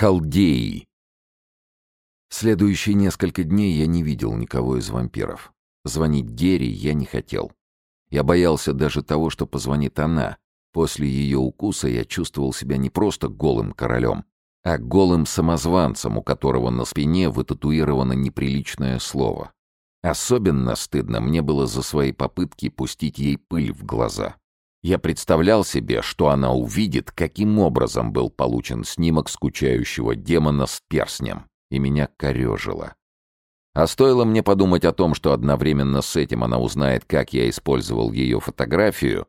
Халдеи. Следующие несколько дней я не видел никого из вампиров. Звонить Герри я не хотел. Я боялся даже того, что позвонит она. После ее укуса я чувствовал себя не просто голым королем, а голым самозванцем, у которого на спине вытатуировано неприличное слово. Особенно стыдно мне было за свои попытки пустить ей пыль в глаза. Я представлял себе, что она увидит, каким образом был получен снимок скучающего демона с перстнем, и меня корежило. А стоило мне подумать о том, что одновременно с этим она узнает, как я использовал ее фотографию,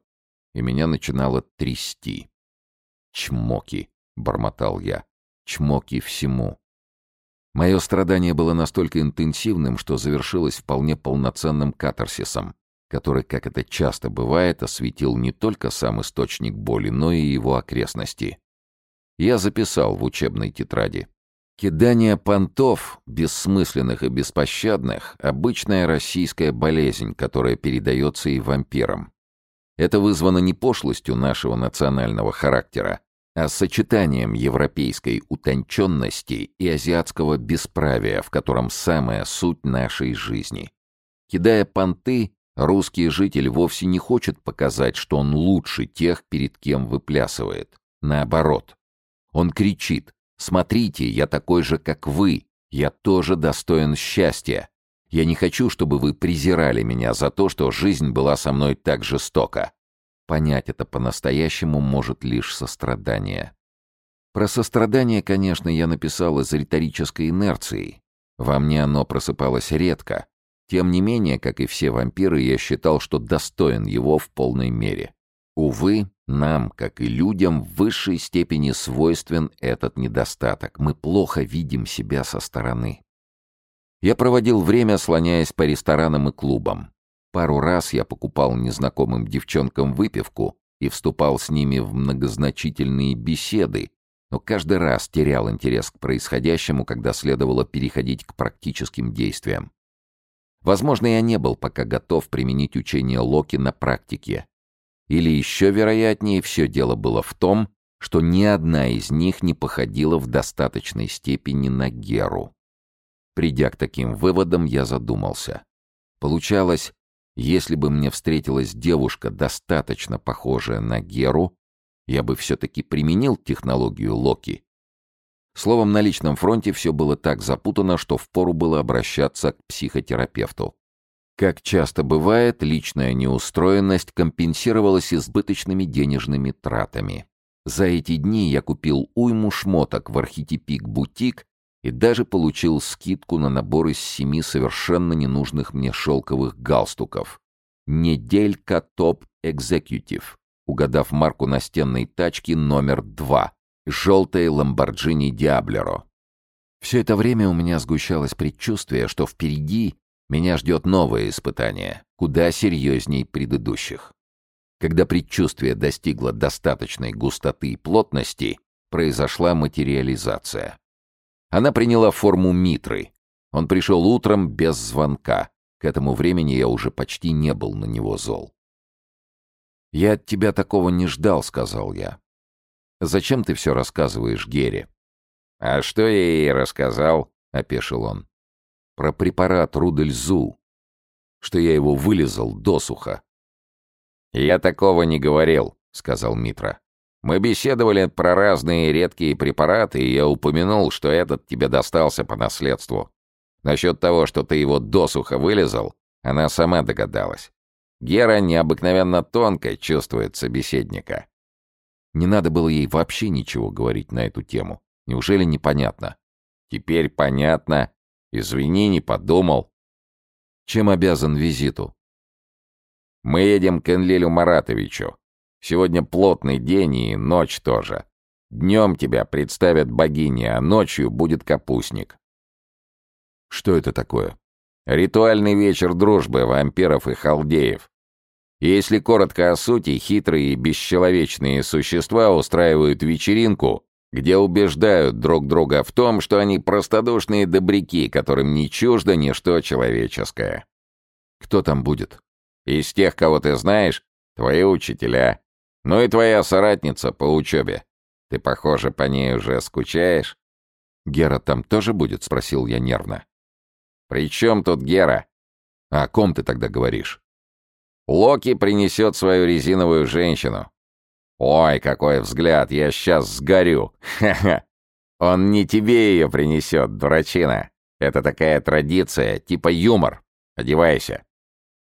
и меня начинало трясти. «Чмоки», — бормотал я, — «чмоки всему». Мое страдание было настолько интенсивным, что завершилось вполне полноценным катарсисом который, как это часто бывает, осветил не только сам источник боли, но и его окрестности. Я записал в учебной тетради. Кидание понтов, бессмысленных и беспощадных, обычная российская болезнь, которая передается и вампирам. Это вызвано не пошлостью нашего национального характера, а сочетанием европейской утонченности и азиатского бесправия, в котором самая суть нашей жизни. Кидая понты, Русский житель вовсе не хочет показать, что он лучше тех, перед кем выплясывает. Наоборот. Он кричит «Смотрите, я такой же, как вы. Я тоже достоин счастья. Я не хочу, чтобы вы презирали меня за то, что жизнь была со мной так жестока». Понять это по-настоящему может лишь сострадание. Про сострадание, конечно, я написал из риторической инерции. Во мне оно просыпалось редко, тем не менее, как и все вампиры, я считал, что достоин его в полной мере. Увы, нам, как и людям, в высшей степени свойственен этот недостаток. Мы плохо видим себя со стороны. Я проводил время, слоняясь по ресторанам и клубам. Пару раз я покупал незнакомым девчонкам выпивку и вступал с ними в многозначительные беседы, но каждый раз терял интерес к происходящему, когда следовало переходить к практическим действиям. Возможно, я не был пока готов применить учение Локи на практике. Или еще вероятнее, все дело было в том, что ни одна из них не походила в достаточной степени на Геру. Придя к таким выводам, я задумался. Получалось, если бы мне встретилась девушка, достаточно похожая на Геру, я бы все-таки применил технологию Локи Словом, на личном фронте все было так запутано, что впору было обращаться к психотерапевту. Как часто бывает, личная неустроенность компенсировалась избыточными денежными тратами. За эти дни я купил уйму шмоток в архетипик-бутик и даже получил скидку на набор из семи совершенно ненужных мне шелковых галстуков. Неделька топ-экзекьютив, угадав марку настенной тачки номер два, желтой Ламборджини Диаблеро. Все это время у меня сгущалось предчувствие, что впереди меня ждет новое испытание, куда серьезней предыдущих. Когда предчувствие достигло достаточной густоты и плотности, произошла материализация. Она приняла форму Митры. Он пришел утром без звонка. К этому времени я уже почти не был на него зол. «Я от тебя такого не ждал», — сказал я. Зачем ты все рассказываешь Гере?» «А что я ей рассказал?» — опешил он. «Про препарат Рудельзу, что я его вылезал досуха». «Я такого не говорил», — сказал Митра. «Мы беседовали про разные редкие препараты, и я упомянул, что этот тебе достался по наследству. Насчет того, что ты его досуха вылезал, она сама догадалась. Гера необыкновенно тонко чувствует собеседника. Не надо было ей вообще ничего говорить на эту тему. Неужели непонятно? Теперь понятно. Извини, не подумал. Чем обязан визиту? Мы едем к Энлилю Маратовичу. Сегодня плотный день и ночь тоже. Днем тебя представят богини, а ночью будет капустник. Что это такое? Ритуальный вечер дружбы вампиров и халдеев. Если коротко о сути, хитрые и бесчеловечные существа устраивают вечеринку, где убеждают друг друга в том, что они простодушные добряки, которым не чуждо ничто человеческое. Кто там будет? Из тех, кого ты знаешь, твои учителя. Ну и твоя соратница по учебе. Ты, похоже, по ней уже скучаешь. «Гера там тоже будет?» — спросил я нервно. «При чем тут Гера?» «А о ком ты тогда говоришь?» Локи принесет свою резиновую женщину. Ой, какой взгляд, я сейчас сгорю. Ха-ха. Он не тебе ее принесет, дурачина. Это такая традиция, типа юмор. Одевайся.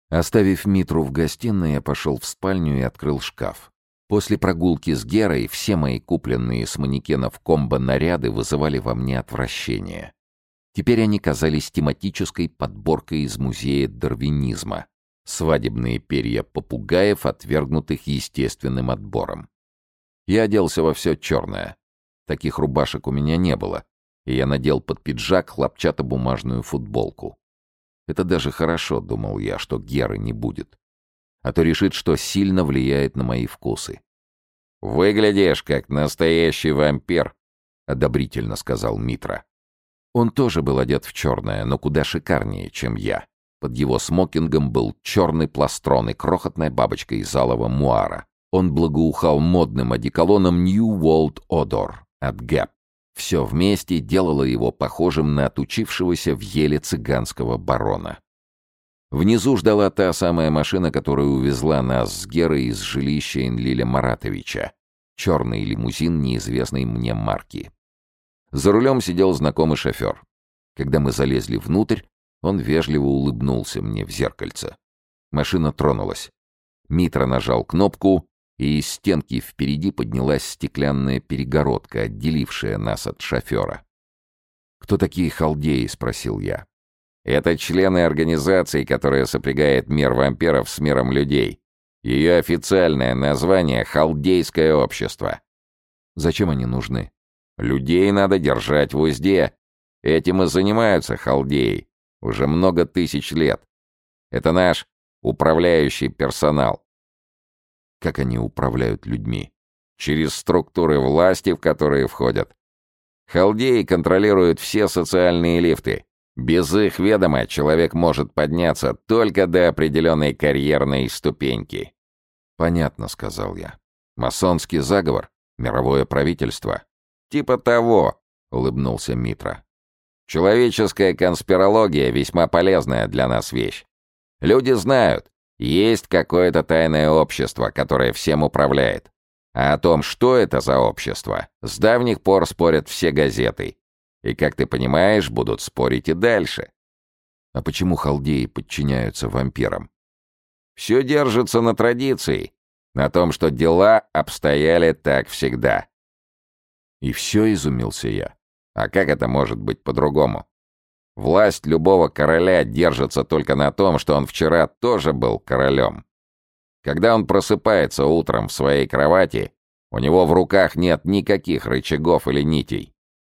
Оставив Митру в гостиной, я пошел в спальню и открыл шкаф. После прогулки с Герой все мои купленные с манекенов комбо-наряды вызывали во мне отвращение. Теперь они казались тематической подборкой из музея дарвинизма свадебные перья попугаев, отвергнутых естественным отбором. Я оделся во все черное. Таких рубашек у меня не было, и я надел под пиджак хлопчатобумажную футболку. Это даже хорошо, думал я, что Геры не будет. А то решит, что сильно влияет на мои вкусы. «Выглядишь как настоящий вампир», — одобрительно сказал Митра. Он тоже был одет в черное, но куда шикарнее, чем я. Под его смокингом был черный пластрон и крохотная бабочка из алого муара. Он благоухал модным одеколоном New World Odor от Гэп. Все вместе делало его похожим на отучившегося в еле цыганского барона. Внизу ждала та самая машина, которая увезла нас с Герой из жилища Энлиля Маратовича. Черный лимузин неизвестной мне марки. За рулем сидел знакомый шофер. Когда мы залезли внутрь, он вежливо улыбнулся мне в зеркальце. Машина тронулась. Митра нажал кнопку, и из стенки впереди поднялась стеклянная перегородка, отделившая нас от шофера. «Кто такие халдеи?» — спросил я. «Это члены организации, которая сопрягает мир вампиров с миром людей. Ее официальное название — Халдейское общество». «Зачем они нужны?» «Людей надо держать в узде. Этим и занимаются халдеи уже много тысяч лет. Это наш управляющий персонал. Как они управляют людьми? Через структуры власти, в которые входят. Халдеи контролируют все социальные лифты. Без их ведома человек может подняться только до определенной карьерной ступеньки. «Понятно», — сказал я. «Масонский заговор? Мировое правительство?» «Типа того», — улыбнулся Митра. Человеческая конспирология — весьма полезная для нас вещь. Люди знают, есть какое-то тайное общество, которое всем управляет. А о том, что это за общество, с давних пор спорят все газеты. И, как ты понимаешь, будут спорить и дальше. А почему халдеи подчиняются вампирам? Все держится на традиции, на том, что дела обстояли так всегда. И все изумился я. А как это может быть по-другому? Власть любого короля держится только на том, что он вчера тоже был королем. Когда он просыпается утром в своей кровати, у него в руках нет никаких рычагов или нитей.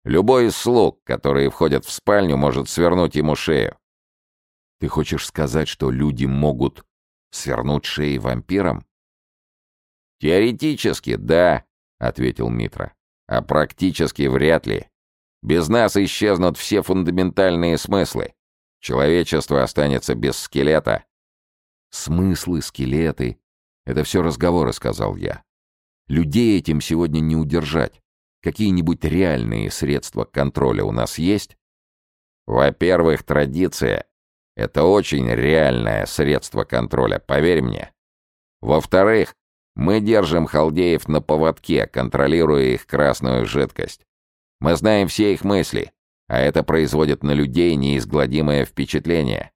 Любой из слуг, которые входят в спальню, может свернуть ему шею. Ты хочешь сказать, что люди могут свернуть шеи вампирам? Теоретически, да, ответил Митра. А практически вряд ли. Без нас исчезнут все фундаментальные смыслы. Человечество останется без скелета. Смыслы, скелеты — это все разговоры, сказал я. Людей этим сегодня не удержать. Какие-нибудь реальные средства контроля у нас есть? Во-первых, традиция — это очень реальное средство контроля, поверь мне. Во-вторых, мы держим халдеев на поводке, контролируя их красную жидкость. Мы знаем все их мысли, а это производит на людей неизгладимое впечатление.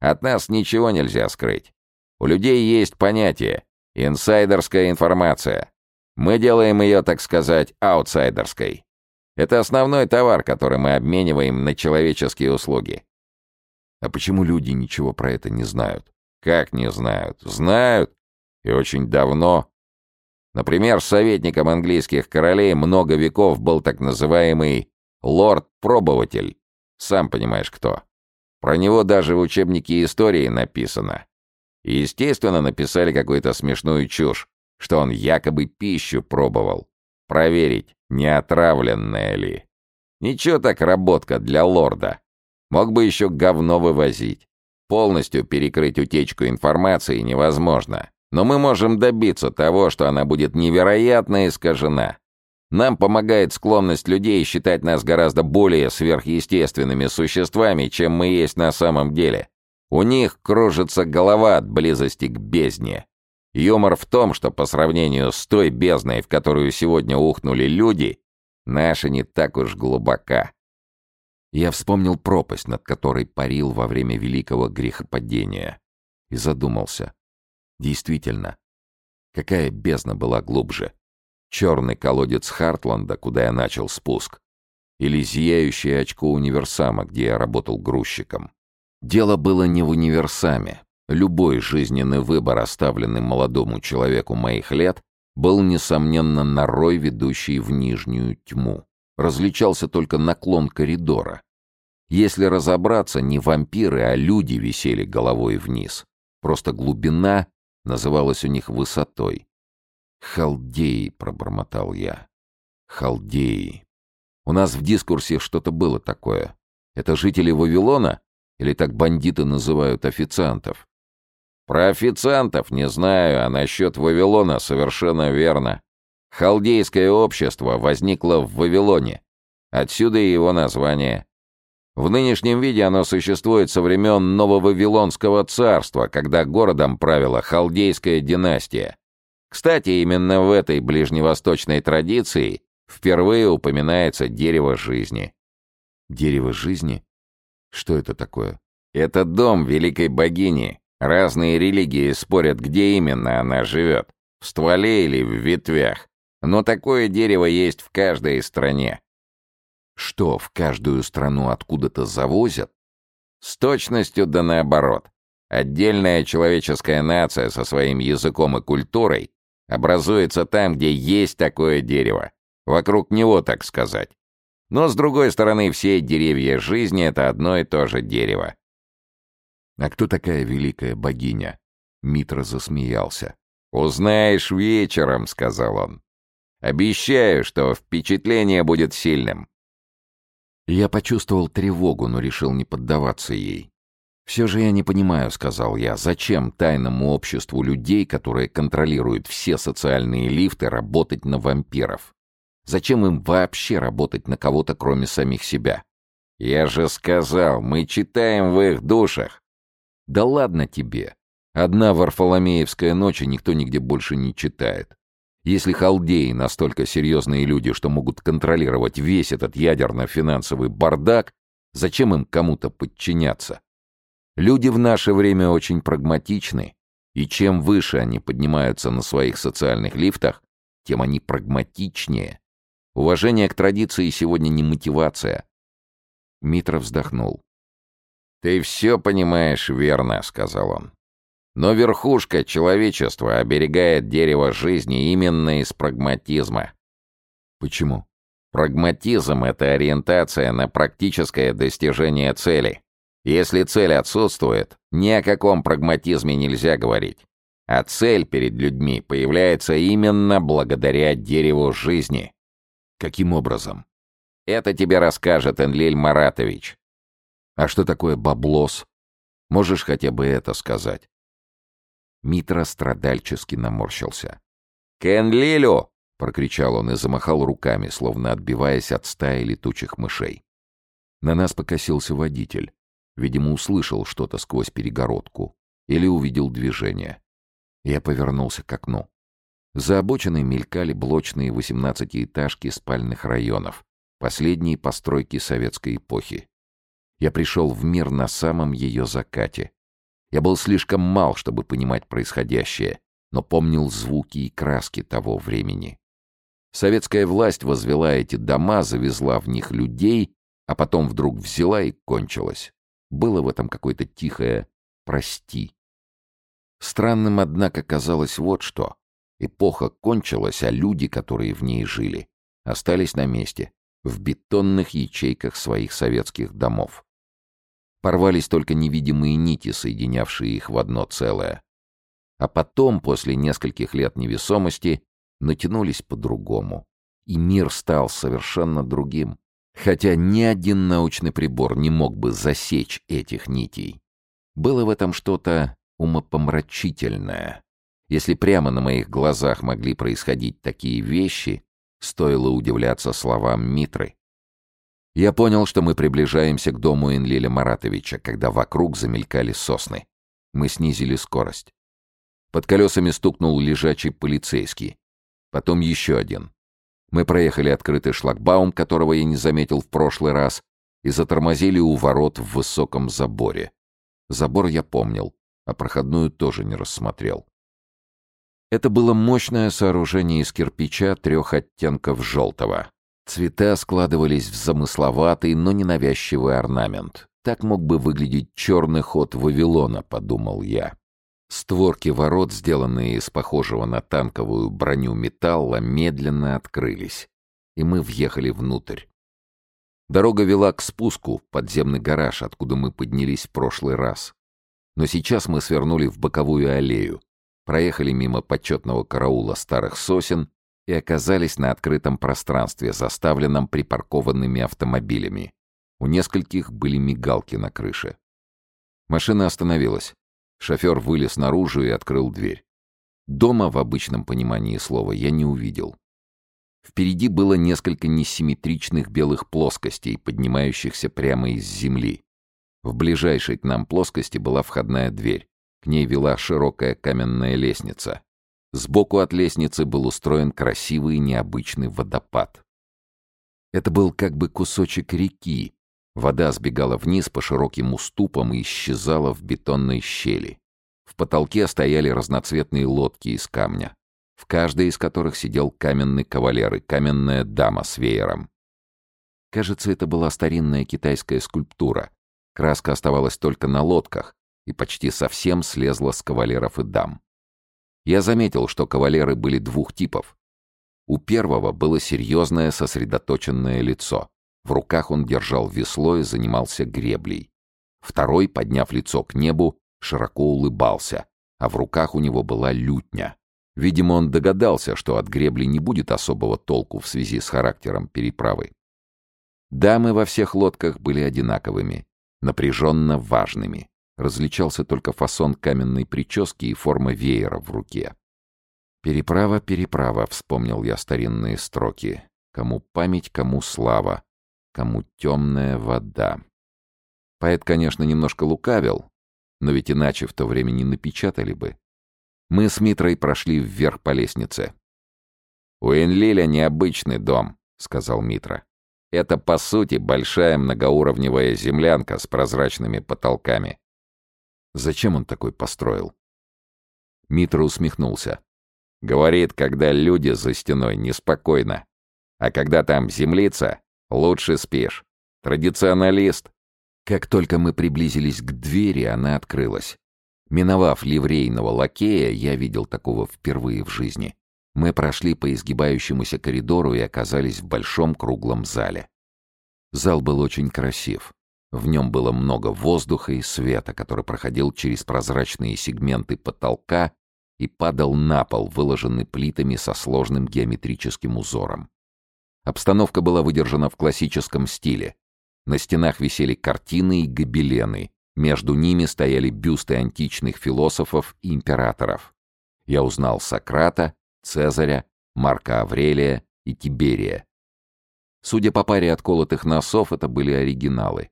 От нас ничего нельзя скрыть. У людей есть понятие «инсайдерская информация». Мы делаем ее, так сказать, аутсайдерской. Это основной товар, который мы обмениваем на человеческие услуги. А почему люди ничего про это не знают? Как не знают? Знают. И очень давно. Например, советником английских королей много веков был так называемый лорд-пробователь. Сам понимаешь, кто. Про него даже в учебнике истории написано. И, естественно, написали какую-то смешную чушь, что он якобы пищу пробовал. Проверить, не отравленная ли. Ничего так работка для лорда. Мог бы еще говно вывозить. Полностью перекрыть утечку информации невозможно. Но мы можем добиться того, что она будет невероятно искажена. Нам помогает склонность людей считать нас гораздо более сверхъестественными существами, чем мы есть на самом деле. У них кружится голова от близости к бездне. Юмор в том, что по сравнению с той бездной, в которую сегодня ухнули люди, наша не так уж глубока. Я вспомнил пропасть, над которой парил во время великого грехопадения, и задумался. Действительно, какая бездна была глубже? Черный колодец Хартланда, куда я начал спуск, или зияющее очко универсама, где я работал грузчиком. Дело было не в универсаме. Любой жизненный выбор, оставленный молодому человеку моих лет, был, несомненно, норой, ведущий в нижнюю тьму. Различался только наклон коридора. Если разобраться, не вампиры, а люди висели головой вниз. Просто глубина Называлось у них высотой. «Халдеи», — пробормотал я. «Халдеи». У нас в дискурсе что-то было такое. Это жители Вавилона? Или так бандиты называют официантов? Про официантов не знаю, а насчет Вавилона совершенно верно. Халдейское общество возникло в Вавилоне. Отсюда и его название. В нынешнем виде оно существует со времен Нового Вавилонского царства, когда городом правила халдейская династия. Кстати, именно в этой ближневосточной традиции впервые упоминается дерево жизни. Дерево жизни? Что это такое? Это дом великой богини. Разные религии спорят, где именно она живет. В стволе или в ветвях. Но такое дерево есть в каждой стране что в каждую страну откуда-то завозят, с точностью да наоборот. Отдельная человеческая нация со своим языком и культурой образуется там, где есть такое дерево. Вокруг него, так сказать. Но, с другой стороны, все деревья жизни — это одно и то же дерево. «А кто такая великая богиня?» Митра засмеялся. «Узнаешь вечером», — сказал он. «Обещаю, что впечатление будет сильным. Я почувствовал тревогу, но решил не поддаваться ей. «Все же я не понимаю», — сказал я, — «зачем тайному обществу людей, которые контролируют все социальные лифты, работать на вампиров? Зачем им вообще работать на кого-то, кроме самих себя?» «Я же сказал, мы читаем в их душах!» «Да ладно тебе! Одна Варфоломеевская ночь, и никто нигде больше не читает. Если халдеи настолько серьезные люди, что могут контролировать весь этот ядерно-финансовый бардак, зачем им кому-то подчиняться? Люди в наше время очень прагматичны, и чем выше они поднимаются на своих социальных лифтах, тем они прагматичнее. Уважение к традиции сегодня не мотивация. Митро вздохнул. «Ты все понимаешь верно», — сказал он. Но верхушка человечества оберегает дерево жизни именно из прагматизма. Почему? Прагматизм — это ориентация на практическое достижение цели. Если цель отсутствует, ни о каком прагматизме нельзя говорить. А цель перед людьми появляется именно благодаря дереву жизни. Каким образом? Это тебе расскажет Энлиль Маратович. А что такое баблос? Можешь хотя бы это сказать? Митра страдальчески наморщился. «Кен Лилю!» — прокричал он и замахал руками, словно отбиваясь от стаи летучих мышей. На нас покосился водитель. Видимо, услышал что-то сквозь перегородку или увидел движение. Я повернулся к окну. За обочиной мелькали блочные восемнадцатиэтажки спальных районов, последние постройки советской эпохи. Я пришел в мир на самом ее закате, я был слишком мал, чтобы понимать происходящее, но помнил звуки и краски того времени. Советская власть возвела эти дома, завезла в них людей, а потом вдруг взяла и кончилась. Было в этом какое-то тихое «прости». Странным, однако, казалось вот что. Эпоха кончилась, а люди, которые в ней жили, остались на месте, в бетонных ячейках своих советских домов. Порвались только невидимые нити, соединявшие их в одно целое. А потом, после нескольких лет невесомости, натянулись по-другому. И мир стал совершенно другим. Хотя ни один научный прибор не мог бы засечь этих нитей. Было в этом что-то умопомрачительное. Если прямо на моих глазах могли происходить такие вещи, стоило удивляться словам Митры. Я понял, что мы приближаемся к дому Энлиля Маратовича, когда вокруг замелькали сосны. Мы снизили скорость. Под колесами стукнул лежачий полицейский. Потом еще один. Мы проехали открытый шлагбаум, которого я не заметил в прошлый раз, и затормозили у ворот в высоком заборе. Забор я помнил, а проходную тоже не рассмотрел. Это было мощное сооружение из кирпича трех оттенков желтого, Цвета складывались в замысловатый, но ненавязчивый орнамент. Так мог бы выглядеть черный ход Вавилона, подумал я. Створки ворот, сделанные из похожего на танковую броню металла, медленно открылись, и мы въехали внутрь. Дорога вела к спуску в подземный гараж, откуда мы поднялись в прошлый раз. Но сейчас мы свернули в боковую аллею, проехали мимо почетного караула старых сосен и оказались на открытом пространстве, заставленном припаркованными автомобилями. У нескольких были мигалки на крыше. Машина остановилась. Шофер вылез наружу и открыл дверь. Дома в обычном понимании слова я не увидел. Впереди было несколько несимметричных белых плоскостей, поднимающихся прямо из земли. В ближайшей к нам плоскости была входная дверь. К ней вела широкая каменная лестница. Сбоку от лестницы был устроен красивый необычный водопад. Это был как бы кусочек реки. Вода сбегала вниз по широким уступам и исчезала в бетонной щели. В потолке стояли разноцветные лодки из камня, в каждой из которых сидел каменный кавалер и каменная дама с веером. Кажется, это была старинная китайская скульптура. Краска оставалась только на лодках и почти совсем слезла с кавалеров и дам. Я заметил, что кавалеры были двух типов. У первого было серьезное сосредоточенное лицо. В руках он держал весло и занимался греблей. Второй, подняв лицо к небу, широко улыбался, а в руках у него была лютня. Видимо, он догадался, что от гребли не будет особого толку в связи с характером переправы. Дамы во всех лодках были одинаковыми, напряженно важными. Различался только фасон каменной прически и форма веера в руке. «Переправа, переправа», — вспомнил я старинные строки. «Кому память, кому слава, кому темная вода». Поэт, конечно, немножко лукавил, но ведь иначе в то время не напечатали бы. Мы с Митрой прошли вверх по лестнице. «У Энлиля необычный дом», — сказал Митра. «Это, по сути, большая многоуровневая землянка с прозрачными потолками. Зачем он такой построил? Митра усмехнулся. Говорит, когда люди за стеной неспокойно. А когда там землица, лучше спишь. Традиционалист. Как только мы приблизились к двери, она открылась. Миновав ливрейного лакея, я видел такого впервые в жизни. Мы прошли по изгибающемуся коридору и оказались в большом круглом зале. Зал был очень красив. В нем было много воздуха и света, который проходил через прозрачные сегменты потолка и падал на пол, выложенный плитами со сложным геометрическим узором. Обстановка была выдержана в классическом стиле. На стенах висели картины и гобелены. Между ними стояли бюсты античных философов и императоров. Я узнал Сократа, Цезаря, Марка Аврелия и Тиберия. Судя по паре отколотых носов, это были оригиналы.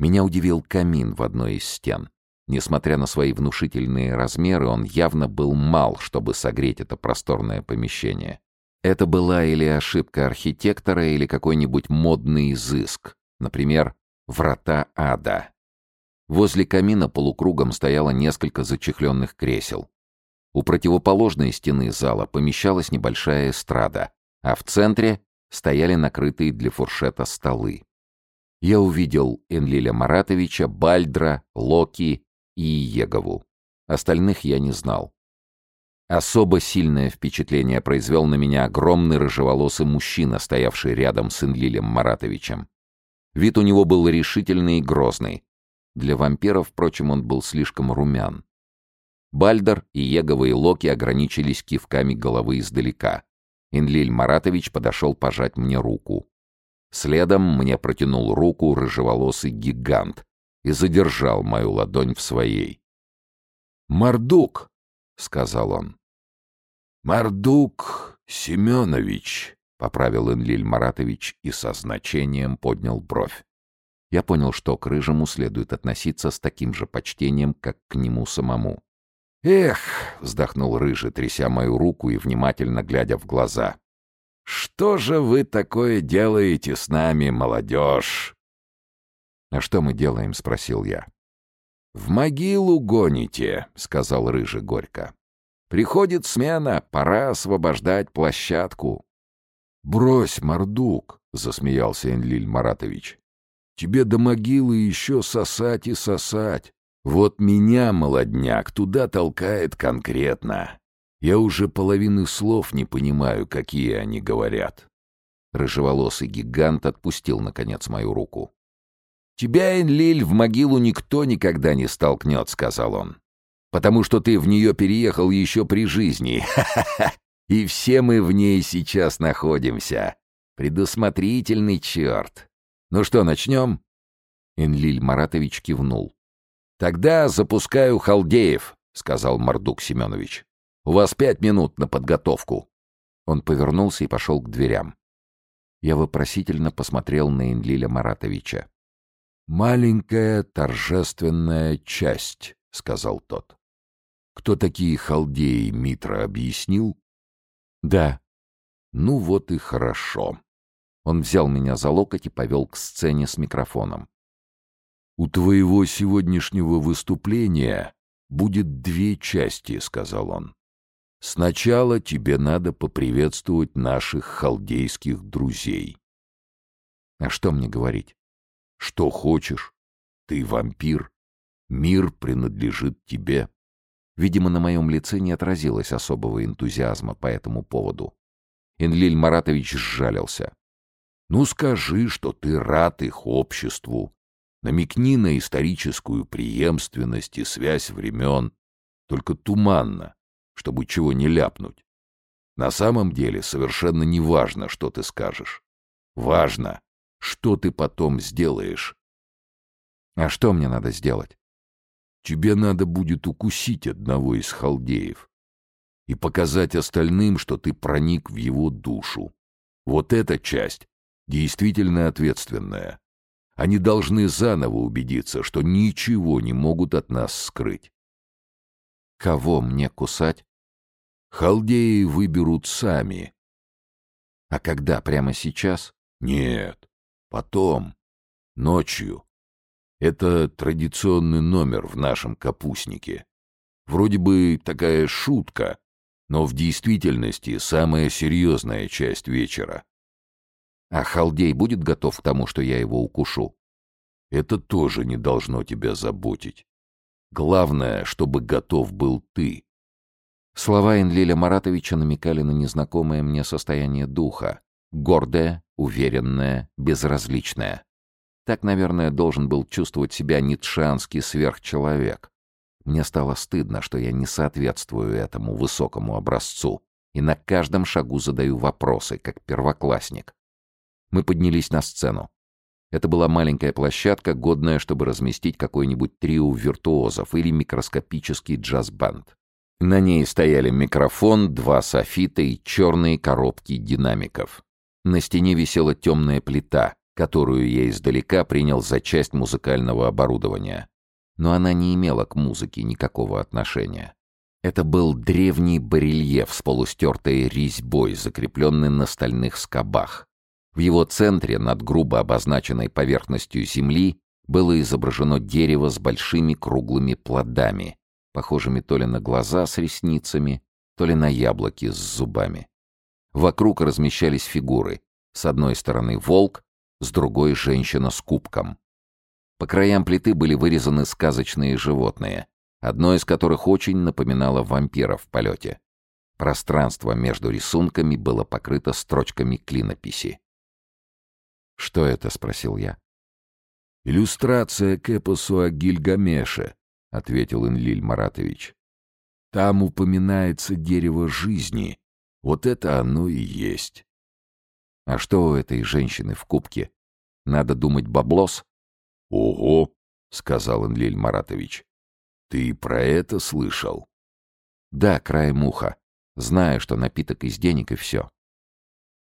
Меня удивил камин в одной из стен. Несмотря на свои внушительные размеры, он явно был мал, чтобы согреть это просторное помещение. Это была или ошибка архитектора, или какой-нибудь модный изыск. Например, «Врата ада». Возле камина полукругом стояло несколько зачехленных кресел. У противоположной стены зала помещалась небольшая эстрада, а в центре стояли накрытые для фуршета столы я увидел Энлиля Маратовича, Бальдра, Локи и Егову. Остальных я не знал. Особо сильное впечатление произвел на меня огромный рыжеволосый мужчина, стоявший рядом с Энлилем Маратовичем. Вид у него был решительный и грозный. Для вампиров, впрочем, он был слишком румян. Бальдер и Егова и Локи ограничились кивками головы издалека. Энлиль Маратович подошел пожать мне руку. Следом мне протянул руку рыжеволосый гигант и задержал мою ладонь в своей. «Мордук!» — сказал он. «Мордук Семенович!» — поправил Энлиль Маратович и со значением поднял бровь. Я понял, что к рыжему следует относиться с таким же почтением, как к нему самому. «Эх!» — вздохнул рыжий, тряся мою руку и внимательно глядя в глаза. Что же вы такое делаете с нами, молодежь?» «А что мы делаем?» — спросил я. «В могилу гоните», — сказал Рыжий горько. «Приходит смена, пора освобождать площадку». «Брось, мордук!» — засмеялся Энлиль Маратович. «Тебе до могилы еще сосать и сосать. Вот меня, молодняк, туда толкает конкретно. Я уже половины слов не понимаю, какие они говорят. Рыжеволосый гигант отпустил, наконец, мою руку. «Тебя, Энлиль, в могилу никто никогда не столкнет», — сказал он. «Потому что ты в нее переехал еще при жизни. Ха-ха! И все мы в ней сейчас находимся. Предусмотрительный черт. Ну что, начнем?» Энлиль Маратович кивнул. «Тогда запускаю халдеев», — сказал Мордук Семенович. У вас пять минут на подготовку». Он повернулся и пошел к дверям. Я вопросительно посмотрел на Энлиля Маратовича. «Маленькая торжественная часть», — сказал тот. «Кто такие халдеи, Митра объяснил?» «Да». «Ну вот и хорошо». Он взял меня за локоть и повел к сцене с микрофоном. «У твоего сегодняшнего выступления будет две части», — сказал он. Сначала тебе надо поприветствовать наших халдейских друзей. А что мне говорить? Что хочешь. Ты вампир. Мир принадлежит тебе. Видимо, на моем лице не отразилось особого энтузиазма по этому поводу. Энлиль Маратович сжалился. Ну скажи, что ты рад их обществу. Намекни на историческую преемственность и связь времен. Только туманно чтобы чего не ляпнуть. На самом деле совершенно не важно, что ты скажешь. Важно, что ты потом сделаешь. А что мне надо сделать? Тебе надо будет укусить одного из халдеев и показать остальным, что ты проник в его душу. Вот эта часть действительно ответственная. Они должны заново убедиться, что ничего не могут от нас скрыть. Кого мне кусать? Халдеи выберут сами. А когда? Прямо сейчас? Нет. Потом. Ночью. Это традиционный номер в нашем капустнике. Вроде бы такая шутка, но в действительности самая серьезная часть вечера. А Халдей будет готов к тому, что я его укушу? Это тоже не должно тебя заботить. Главное, чтобы готов был ты. Слова Энлиля Маратовича намекали на незнакомое мне состояние духа. Гордое, уверенное, безразличное. Так, наверное, должен был чувствовать себя Нитшанский сверхчеловек. Мне стало стыдно, что я не соответствую этому высокому образцу и на каждом шагу задаю вопросы, как первоклассник. Мы поднялись на сцену. Это была маленькая площадка, годная, чтобы разместить какой-нибудь трио виртуозов или микроскопический джаз-банд. На ней стояли микрофон, два софита и черные коробки динамиков. На стене висела темная плита, которую я издалека принял за часть музыкального оборудования. Но она не имела к музыке никакого отношения. Это был древний барельеф с полустертой резьбой, закрепленный на стальных скобах. В его центре, над грубо обозначенной поверхностью земли, было изображено дерево с большими круглыми плодами, похожими то ли на глаза с ресницами, то ли на яблоки с зубами. Вокруг размещались фигуры. С одной стороны волк, с другой — женщина с кубком. По краям плиты были вырезаны сказочные животные, одно из которых очень напоминало вампира в полете. Пространство между рисунками было покрыто строчками клинописи. «Что это?» — спросил я. «Иллюстрация к эпосу о Гильгамеше», — ответил Энлиль Маратович. «Там упоминается дерево жизни. Вот это оно и есть». «А что у этой женщины в кубке? Надо думать баблос?» «Ого!» — сказал Энлиль Маратович. «Ты про это слышал?» «Да, краем уха. Знаю, что напиток из денег и все».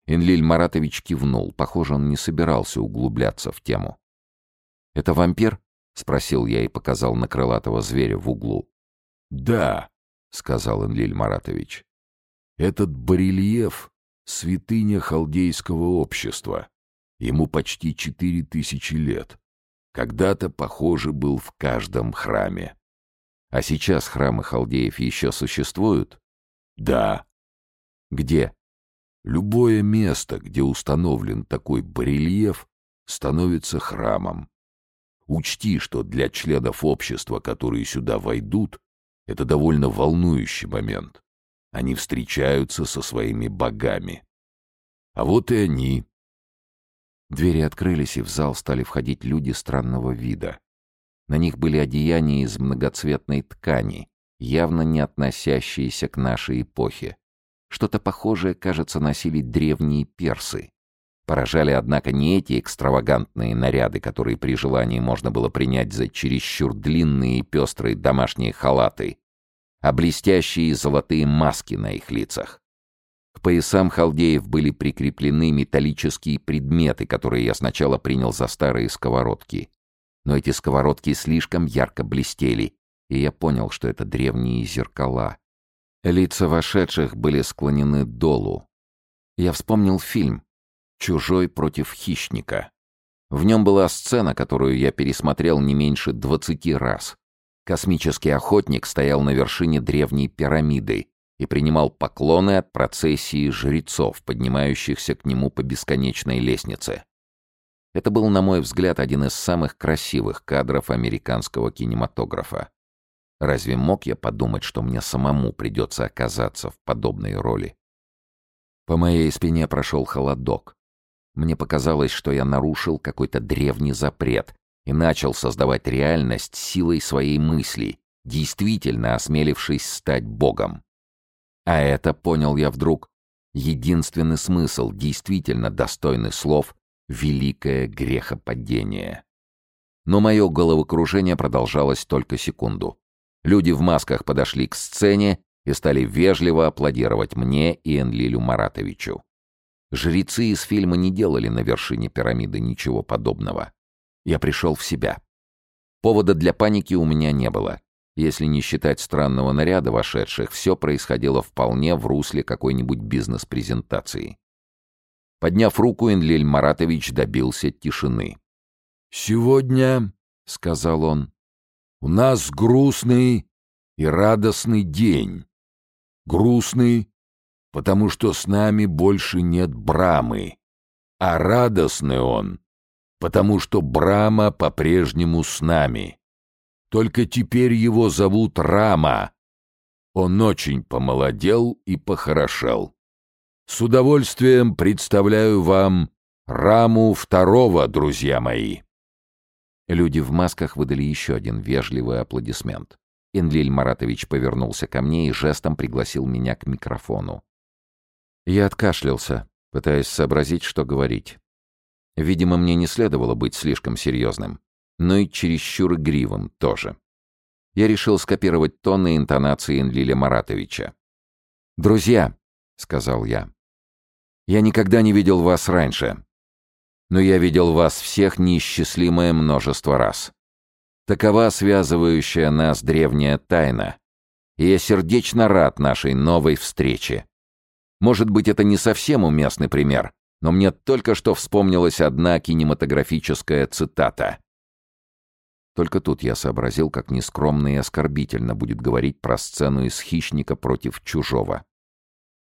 Энлиль Маратович кивнул. Похоже, он не собирался углубляться в тему. «Это вампир?» — спросил я и показал на крылатого зверя в углу. «Да», — сказал Энлиль Маратович. «Этот барельеф — святыня халдейского общества. Ему почти четыре тысячи лет. Когда-то, похоже, был в каждом храме. А сейчас храмы халдеев еще существуют?» «Да». «Где?» «Любое место, где установлен такой барельеф, становится храмом. Учти, что для членов общества, которые сюда войдут, это довольно волнующий момент. Они встречаются со своими богами. А вот и они. Двери открылись, и в зал стали входить люди странного вида. На них были одеяния из многоцветной ткани, явно не относящиеся к нашей эпохе. Что-то похожее, кажется, носили древние персы. Поражали, однако, не эти экстравагантные наряды, которые при желании можно было принять за чересчур длинные и пестрые домашние халаты, а блестящие золотые маски на их лицах. К поясам халдеев были прикреплены металлические предметы, которые я сначала принял за старые сковородки. Но эти сковородки слишком ярко блестели, и я понял, что это древние зеркала. Лица вошедших были склонены долу. Я вспомнил фильм — «Чужой против хищника». В нем была сцена, которую я пересмотрел не меньше двадцати раз. Космический охотник стоял на вершине древней пирамиды и принимал поклоны от процессии жрецов, поднимающихся к нему по бесконечной лестнице. Это был, на мой взгляд, один из самых красивых кадров американского кинематографа. Разве мог я подумать, что мне самому придется оказаться в подобной роли? По моей спине прошел холодок. Мне показалось, что я нарушил какой-то древний запрет и начал создавать реальность силой своей мысли, действительно осмелившись стать богом. А это, понял я вдруг, единственный смысл, действительно достойный слов «великое грехопадение». Но мое головокружение продолжалось только секунду. Люди в масках подошли к сцене и стали вежливо аплодировать мне и Энлилю Маратовичу. Жрецы из фильма не делали на вершине пирамиды ничего подобного. Я пришел в себя. Повода для паники у меня не было. Если не считать странного наряда вошедших, все происходило вполне в русле какой-нибудь бизнес-презентации. Подняв руку, Энлиль Маратович добился тишины. «Сегодня, — сказал он, — у нас грустный и радостный день. Грустный, потому что с нами больше нет Брамы. А радостный он, потому что Брама по-прежнему с нами. Только теперь его зовут Рама. Он очень помолодел и похорошел. С удовольствием представляю вам Раму второго, друзья мои. Люди в масках выдали еще один вежливый аплодисмент. Энлиль Маратович повернулся ко мне и жестом пригласил меня к микрофону. Я откашлялся, пытаясь сообразить, что говорить. Видимо, мне не следовало быть слишком серьезным, но и чересчур игривым тоже. Я решил скопировать тонны интонации Энлиля Маратовича. «Друзья», — сказал я, — «я никогда не видел вас раньше, но я видел вас всех неисчислимое множество раз. Такова связывающая нас древняя тайна, и я сердечно рад нашей новой встрече. Может быть, это не совсем уместный пример, но мне только что вспомнилась одна кинематографическая цитата. Только тут я сообразил, как нескромно и оскорбительно будет говорить про сцену из «Хищника против чужого».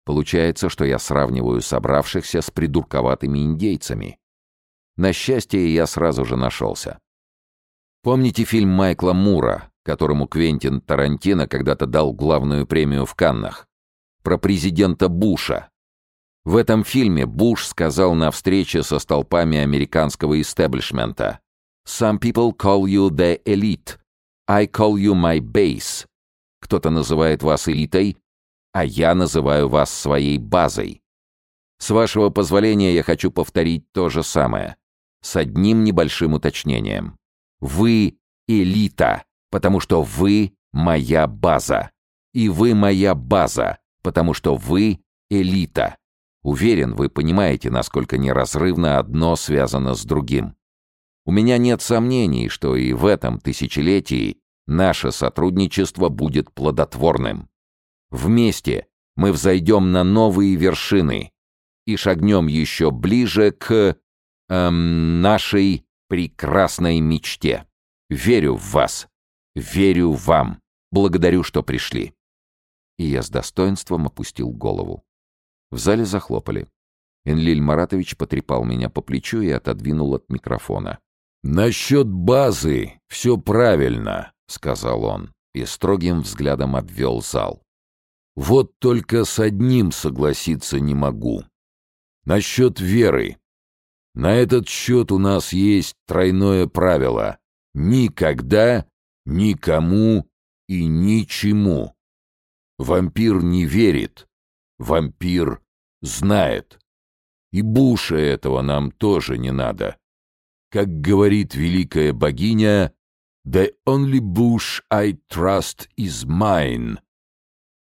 Получается, что я сравниваю собравшихся с придурковатыми индейцами. На счастье, я сразу же нашелся. Помните фильм Майкла Мура, которому Квентин Тарантино когда-то дал главную премию в Каннах? про президента Буша. В этом фильме Буш сказал на встрече со столпами американского истеблишмента «Some people call you the elite. I call you my base». Кто-то называет вас элитой, а я называю вас своей базой. С вашего позволения я хочу повторить то же самое, с одним небольшим уточнением. Вы элита, потому что вы моя база. И вы моя база, потому что вы — элита. Уверен, вы понимаете, насколько неразрывно одно связано с другим. У меня нет сомнений, что и в этом тысячелетии наше сотрудничество будет плодотворным. Вместе мы взойдем на новые вершины и шагнем еще ближе к эм, нашей прекрасной мечте. Верю в вас. Верю вам. Благодарю, что пришли и я с достоинством опустил голову. В зале захлопали. Энлиль Маратович потрепал меня по плечу и отодвинул от микрофона. «Насчет базы все правильно», — сказал он и строгим взглядом обвел зал. «Вот только с одним согласиться не могу. Насчет веры. На этот счет у нас есть тройное правило. Никогда, никому и ничему». Вампир не верит. Вампир знает. И Буша этого нам тоже не надо. Как говорит великая богиня, «The only bush I trust is mine».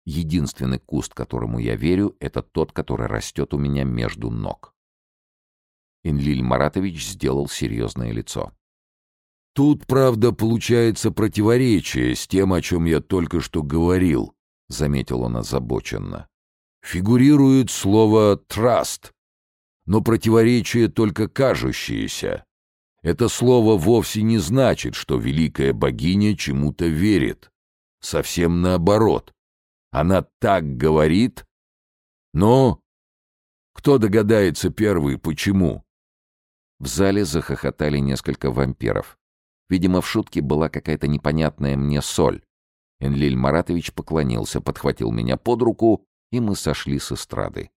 Единственный куст, которому я верю, это тот, который растет у меня между ног. Энлиль Маратович сделал серьезное лицо. Тут, правда, получается противоречие с тем, о чем я только что говорил. — заметил он озабоченно. «Фигурирует слово «траст», но противоречие только кажущееся. Это слово вовсе не значит, что великая богиня чему-то верит. Совсем наоборот. Она так говорит. Но кто догадается первый, почему?» В зале захохотали несколько вампиров. Видимо, в шутке была какая-то непонятная мне соль. Энлиль Маратович поклонился, подхватил меня под руку, и мы сошли с эстрады.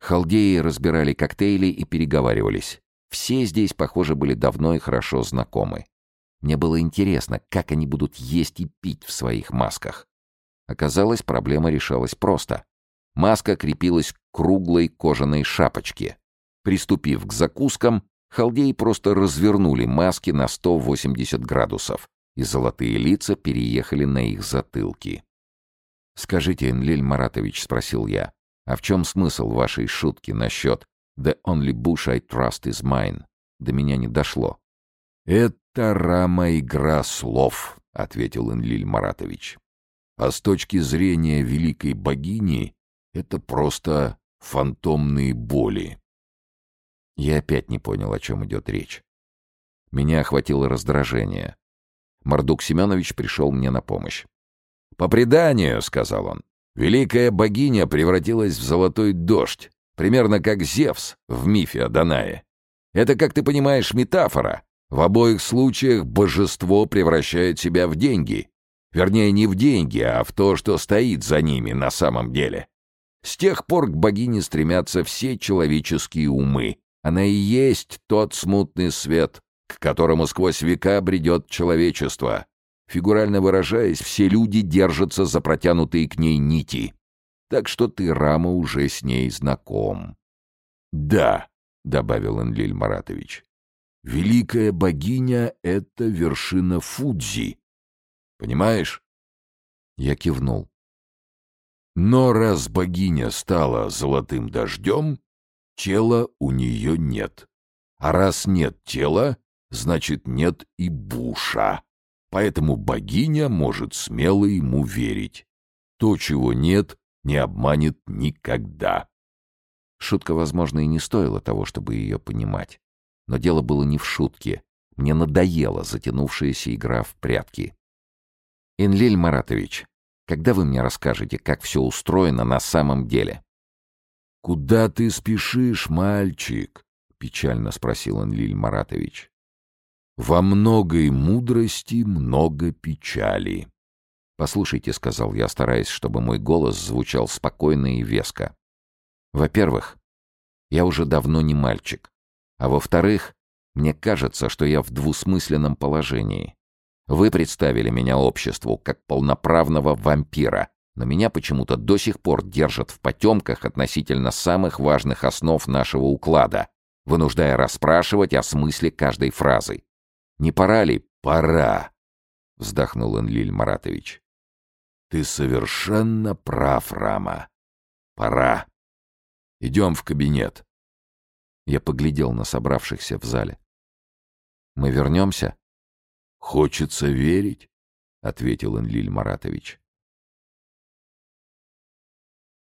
Халдеи разбирали коктейли и переговаривались. Все здесь, похоже, были давно и хорошо знакомы. Мне было интересно, как они будут есть и пить в своих масках. Оказалось, проблема решалась просто. Маска крепилась к круглой кожаной шапочке. Приступив к закускам, халдеи просто развернули маски на 180 градусов, и золотые лица переехали на их затылки. «Скажите, Энлиль Маратович», — спросил я, — «а в чем смысл вашей шутки насчет «The only bush I trust is mine»?» До меня не дошло. «Это рама-игра слов», — ответил Энлиль Маратович. «А с точки зрения великой богини это просто фантомные боли». Я опять не понял, о чем идет речь. Меня охватило раздражение. Мордук Семенович пришел мне на помощь. «По преданию», — сказал он, — «великая богиня превратилась в золотой дождь, примерно как Зевс в мифе о Данае. Это, как ты понимаешь, метафора. В обоих случаях божество превращает себя в деньги. Вернее, не в деньги, а в то, что стоит за ними на самом деле. С тех пор к богине стремятся все человеческие умы. Она и есть тот смутный свет, к которому сквозь века бредет человечество. Фигурально выражаясь, все люди держатся за протянутые к ней нити. Так что ты, Рама, уже с ней знаком. «Да», — добавил Энлиль Маратович, — «великая богиня — это вершина Фудзи. Понимаешь?» Я кивнул. «Но раз богиня стала золотым дождем, тела у нее нет. А раз нет тела, значит нет и Буша. Поэтому богиня может смело ему верить. То, чего нет, не обманет никогда. Шутка, возможно, и не стоила того, чтобы ее понимать. Но дело было не в шутке. Мне надоела затянувшаяся игра в прятки. «Инлиль Маратович, когда вы мне расскажете, как все устроено на самом деле?» «Куда ты спешишь, мальчик?» — печально спросил Энлиль Маратович. «Во многой мудрости много печали». «Послушайте», — сказал я, стараясь, чтобы мой голос звучал спокойно и веско. «Во-первых, я уже давно не мальчик. А во-вторых, мне кажется, что я в двусмысленном положении. Вы представили меня обществу как полноправного вампира, но меня почему-то до сих пор держат в потемках относительно самых важных основ нашего уклада, вынуждая расспрашивать о смысле каждой фразы. Не пора ли? Пора, вздохнул Энлиль Маратович. Ты совершенно прав, Рама. Пора. Идем в кабинет. Я поглядел на собравшихся в зале. Мы вернемся? Хочется верить, ответил Энлиль Маратович.